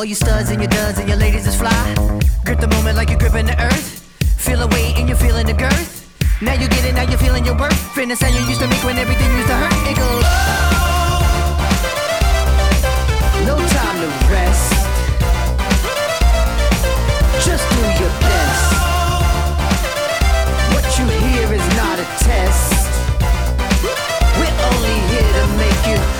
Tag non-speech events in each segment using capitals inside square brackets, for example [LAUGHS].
All you studs and your duds and your ladies is fly. Grip the moment like you're gripping the earth. Feel the weight and you're feeling the girth. Now you get it, now you're feeling your worth. Fitness sound you used to make when everything used to hurt. It goes. No time to rest. Just do your best. What you hear is not a test. We're only here to make you.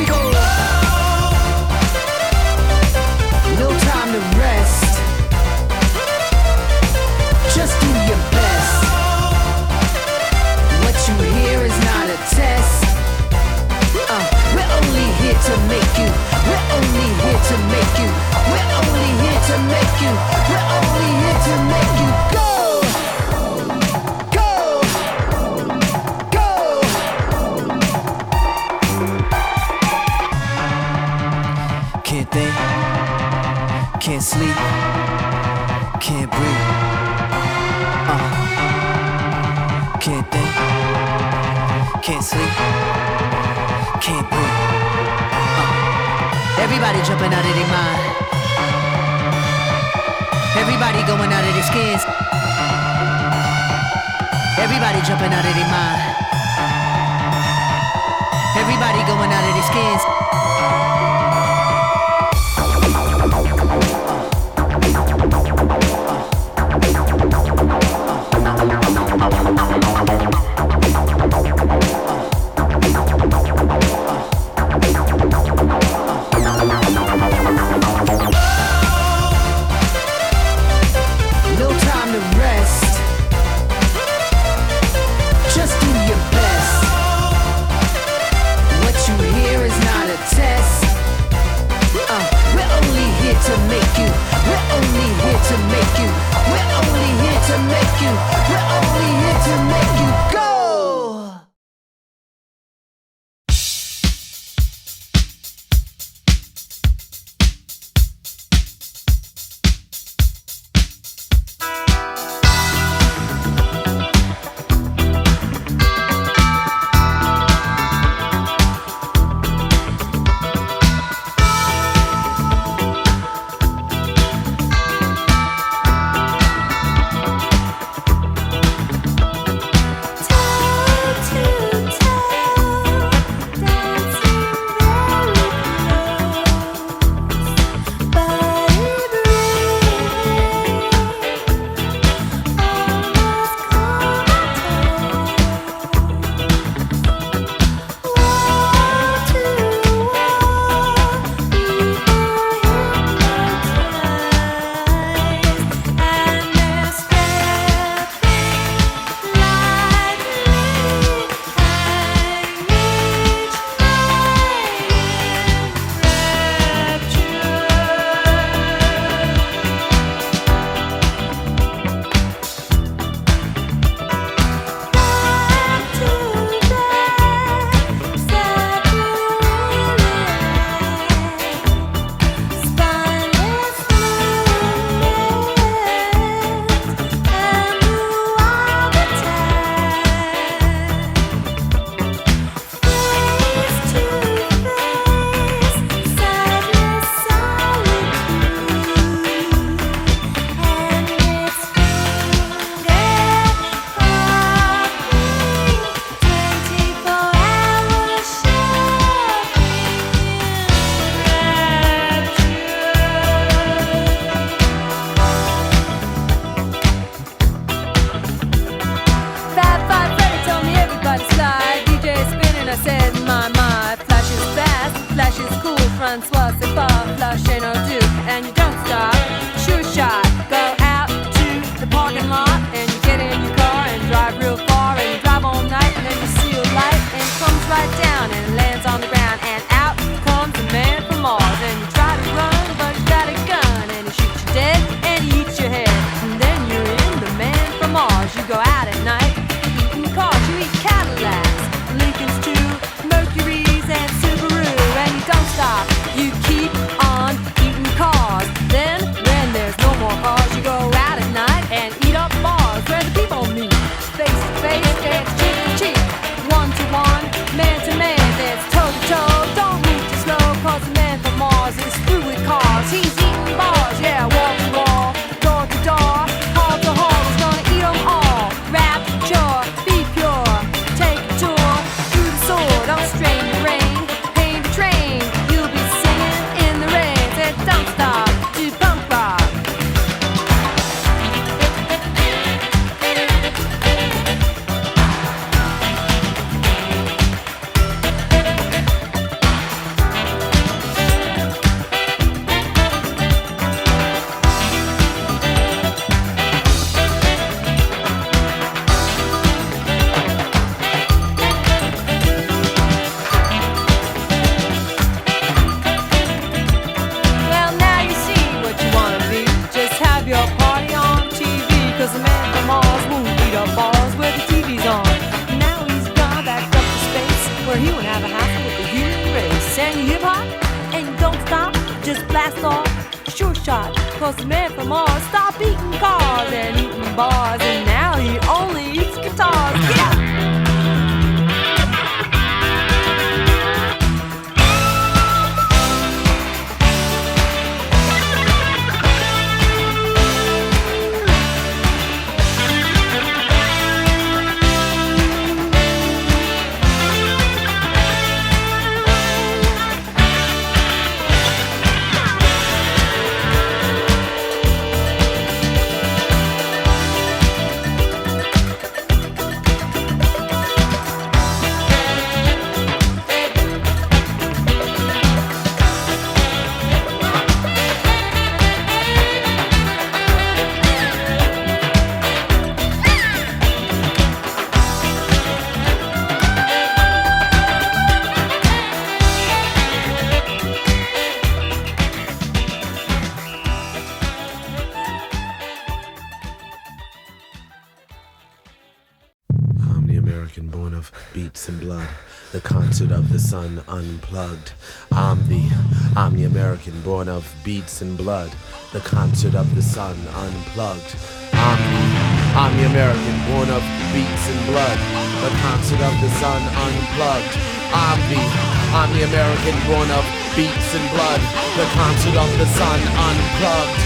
Skins. Sun Unplugged. I'm the, I'm the American born of beats and blood. The concert of the sun unplugged. I'm the, I'm the American born of beats and blood. The concert of the sun unplugged. I'm the, I'm the American born of beats and blood. The concert of the sun unplugged.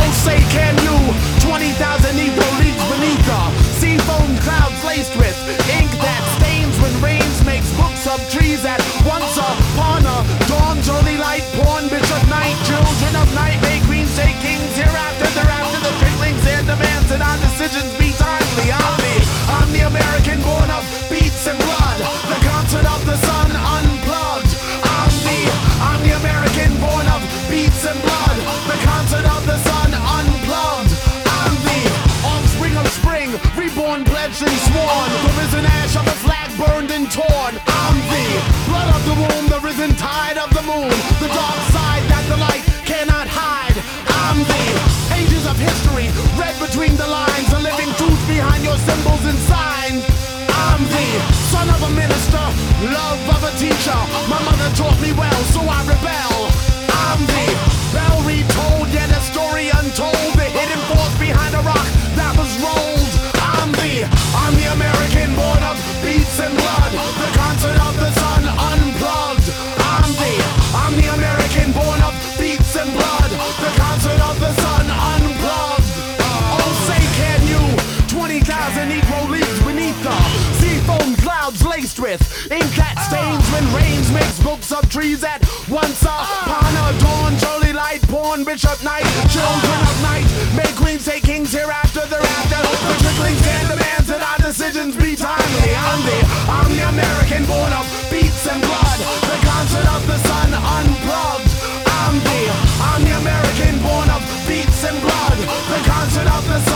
Oh, say can you? 20,000 Negro leagues beneath the seafoam clouds laced with ink that stains when rains makes books of trees at once upon a dawn's early light, born bitch of night, children of night, may queens say kings hereafter, thereafter the tricklings their demands and our decisions be timely. I'm the, I'm the American born of beats and blood, the concert of the sun unplugged. I'm the, I'm the American born of beats and blood, the concert of the sun unplugged. I'm the offspring of spring, reborn, pledged and sworn, the risen ash of the flag burned and torn. I'm the blood of the womb, the risen tide of the moon, the dark side that the light cannot hide. I'm the pages of history, read between the lines, the living truth behind your symbols and signs. I'm the son of a minister, love of a teacher. My mother taught me well, so I rebel. I'm the bell retold, yet a story untold. Beats and blood. The concert of the sun unplugged. I'm the, I'm the American born of beats and blood. The concert of the sun unplugged. Oh, say can you? 20,000 Negro leagues beneath the seafoam clouds laced with ink that stains when rains makes books of trees that once upon a dawn early light born bishop night children of night may queens say kings hereafter thereafter the trickling stand demands that our decisions be timely. I'm the, I'm the American born of beats and blood. The concert of the sun unplugged. I'm the, I'm the American born of beats and blood. The concert of the sun.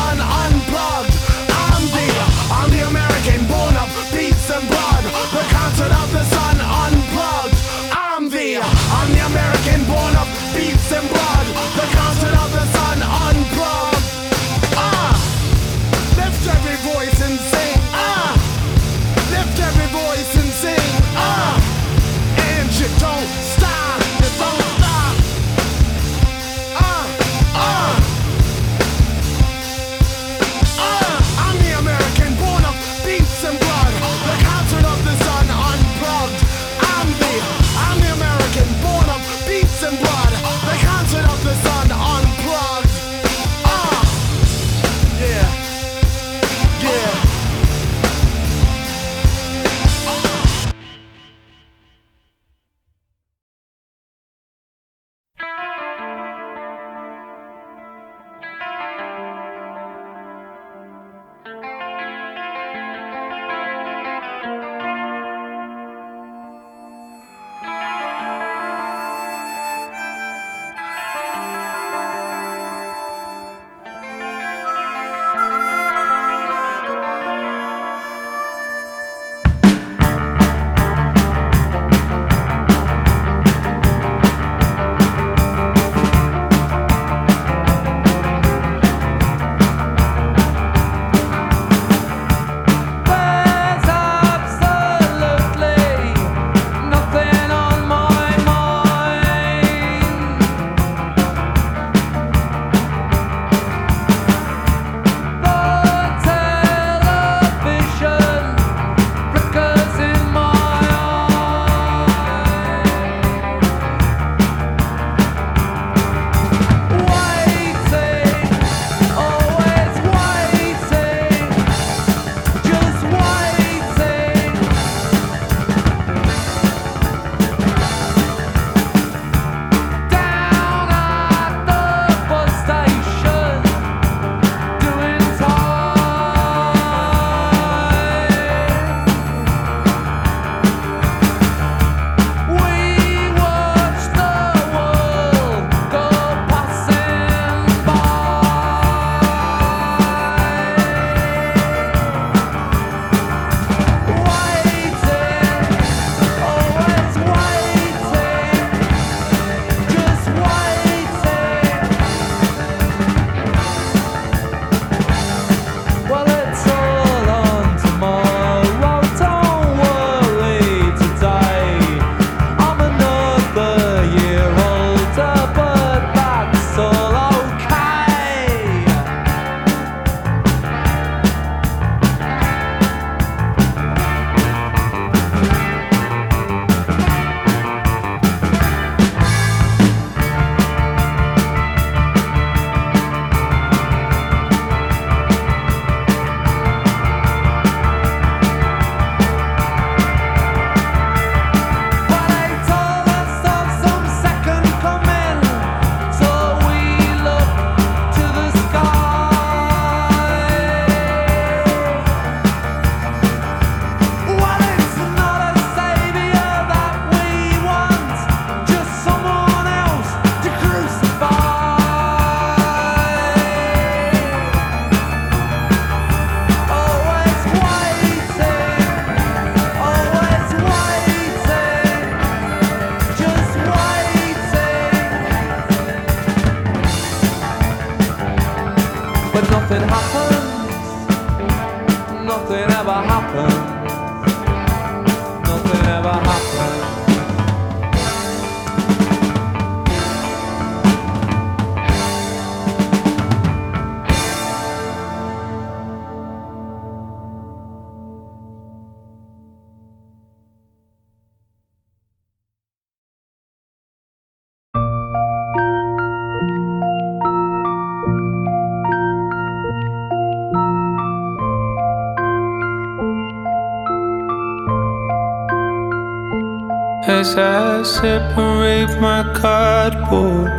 As I separate my cardboard.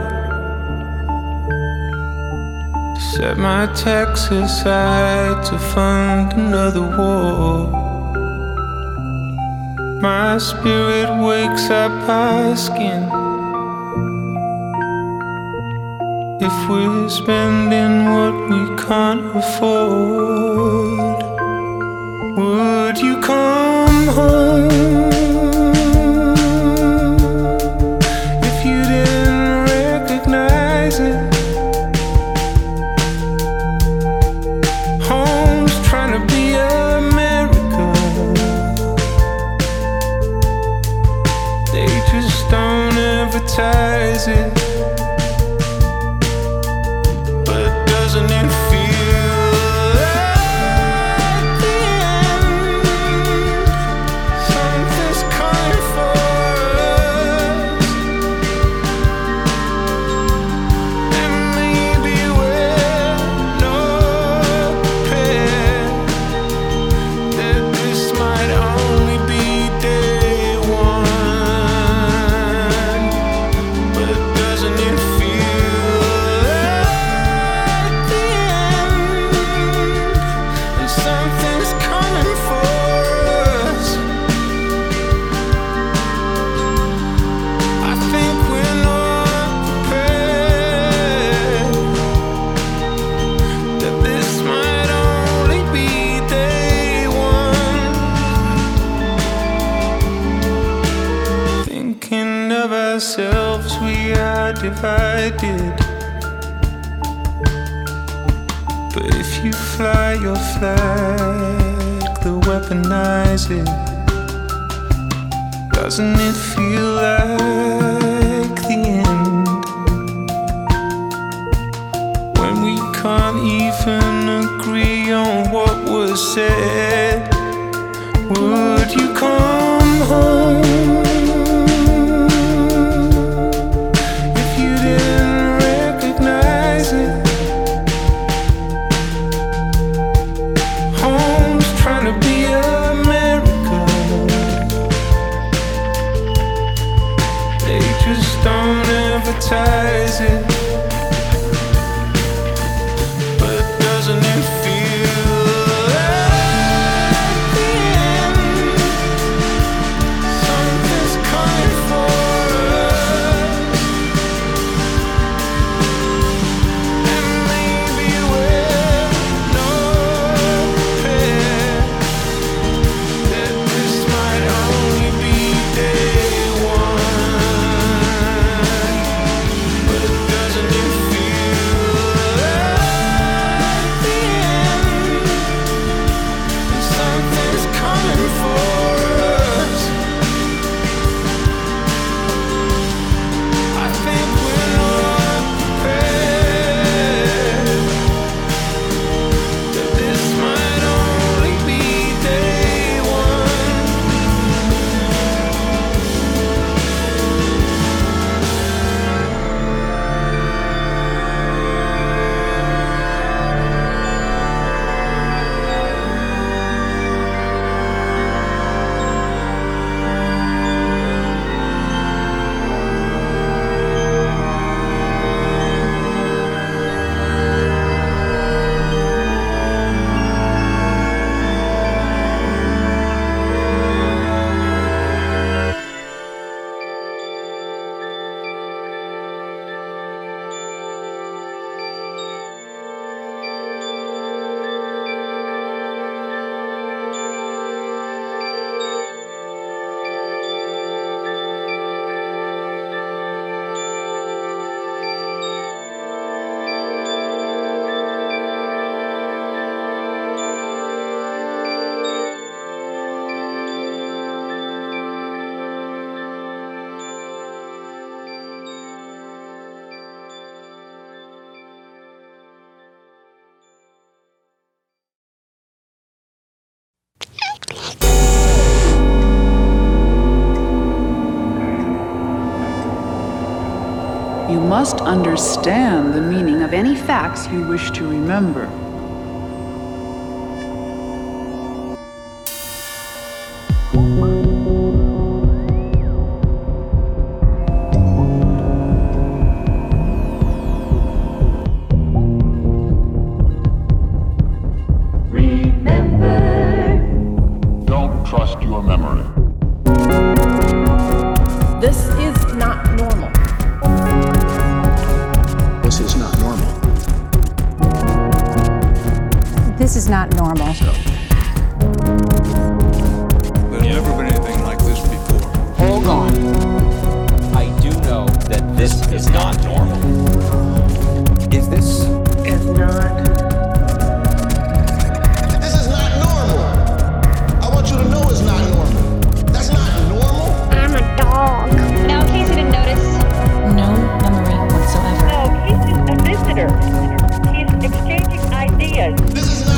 Set my tax aside to fund another war. My spirit wakes up asking if we're spending what we can't afford. Would you come home? must understand the meaning of any facts you wish to remember. This is not normal. There's never been anything like this before. Hold on. I do know that this is not normal. Is this? Is not. This is not normal. I want you to know it's not normal. That's not normal. I'm a dog. Now, in case you didn't notice, no memory whatsoever. No, he's a visitor. He's exchanging ideas. This is not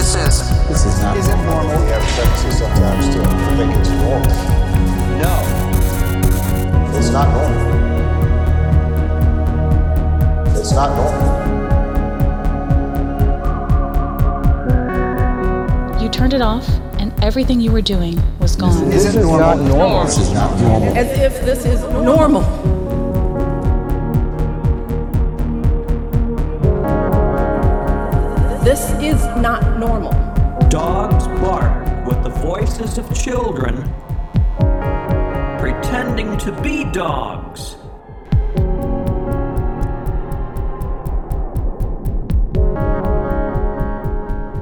this is. This is not isn't normal. We have tendency sometimes to think it's normal. No. It's not normal. It's not normal. You turned it off, and everything you were doing was gone. This is not normal. This is not normal. As if this is normal. This is not normal. Dogs bark with the voices of children, pretending to be dogs.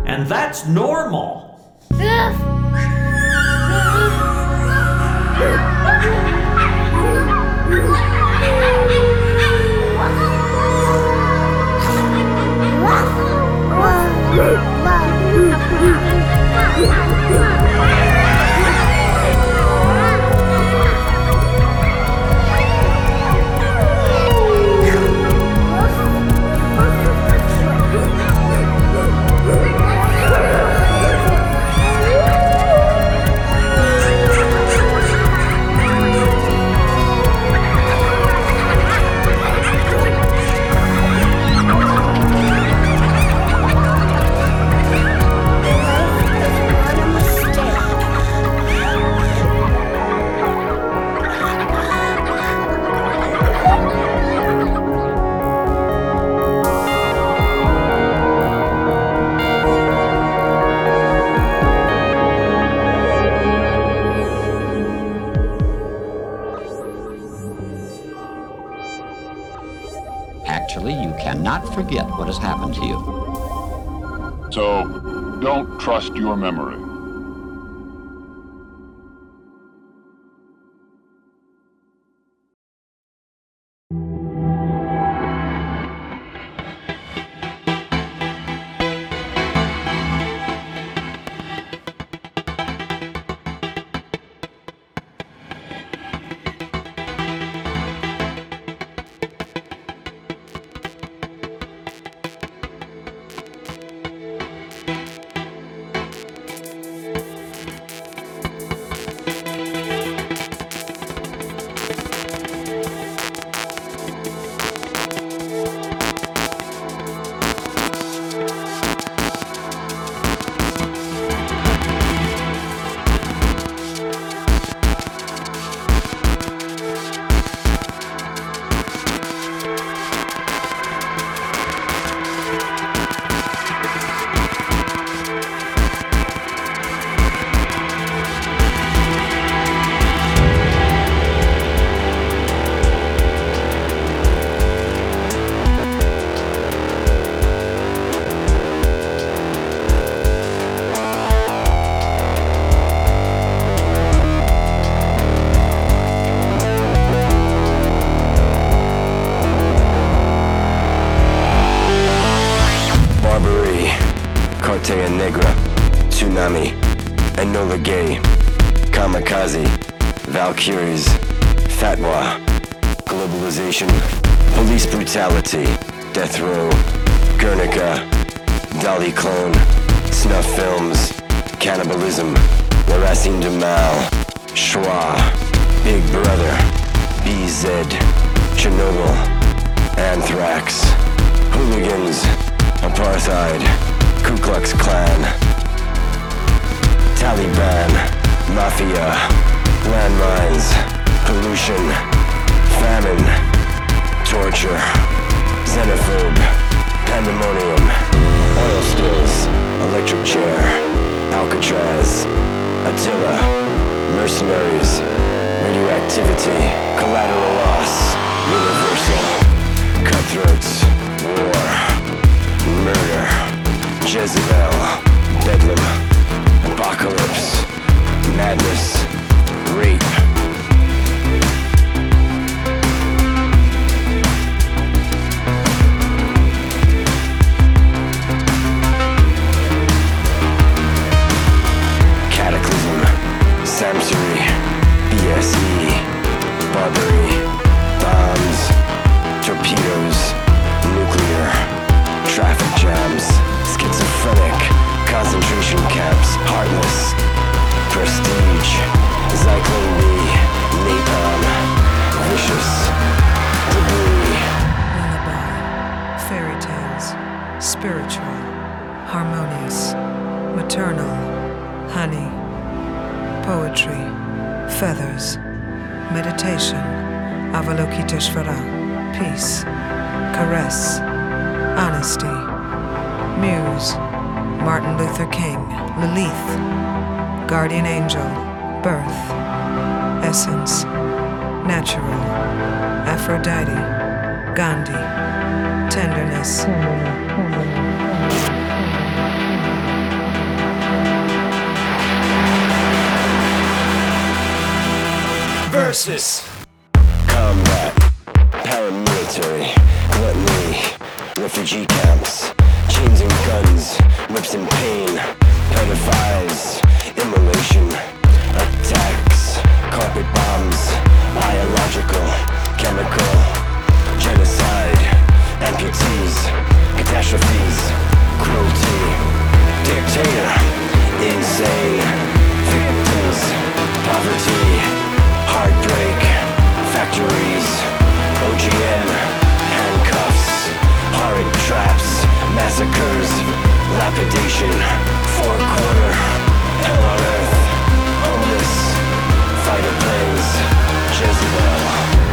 And that's normal. [LAUGHS] 啊。啊啊啊啊啊 your memory. Valkyries, Fatwa, Globalization, Police Brutality, Death Row, Guernica, Dolly Clone, Snuff Films, Cannibalism, La Racine de Mal, Schwa, Big Brother, BZ, Chernobyl, Anthrax, Hooligans, Apartheid, Ku Klux Klan, Taliban, Mafia, Landmines, Bhaktishvara, peace, caress, honesty, muse, Martin Luther King, Lilith, guardian angel, birth, essence, natural, Aphrodite, Gandhi, tenderness. Versus. liquid bombs Biological, chemical, genocide Amputees, catastrophes, cruelty Dictator, insane Victims, poverty, heartbreak Factories, OGM, handcuffs Horrid traps, massacres, lapidation Four quarter, hell on earth side of things, Jezebel.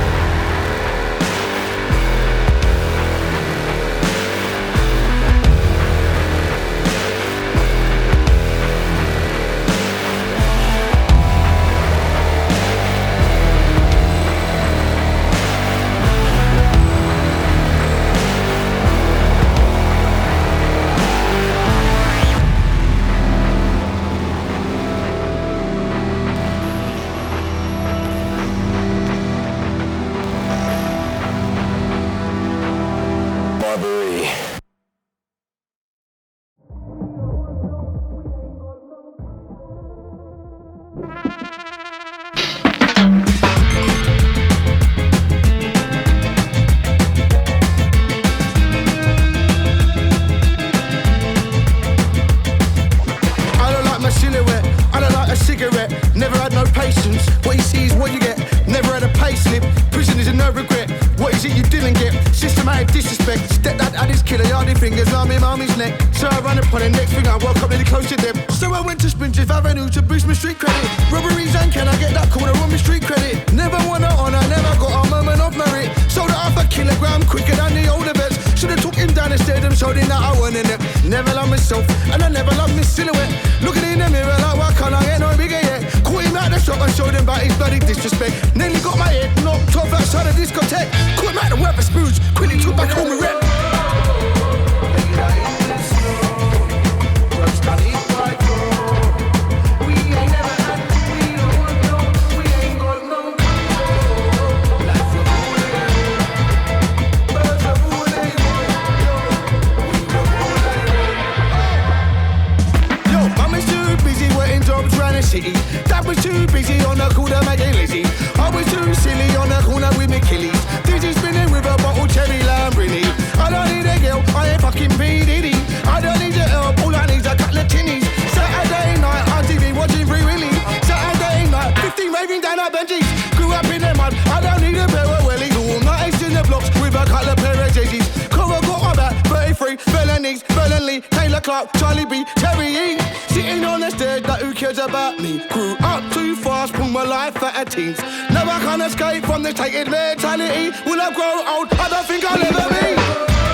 disrespect. Nearly got my head knocked off outside a discotheque. Couldn't matter weather spooge. kids about me. Grew up too fast, put my life at a teens. Now I can't escape from this tainted mentality. Will I grow old? I don't think I'll ever be.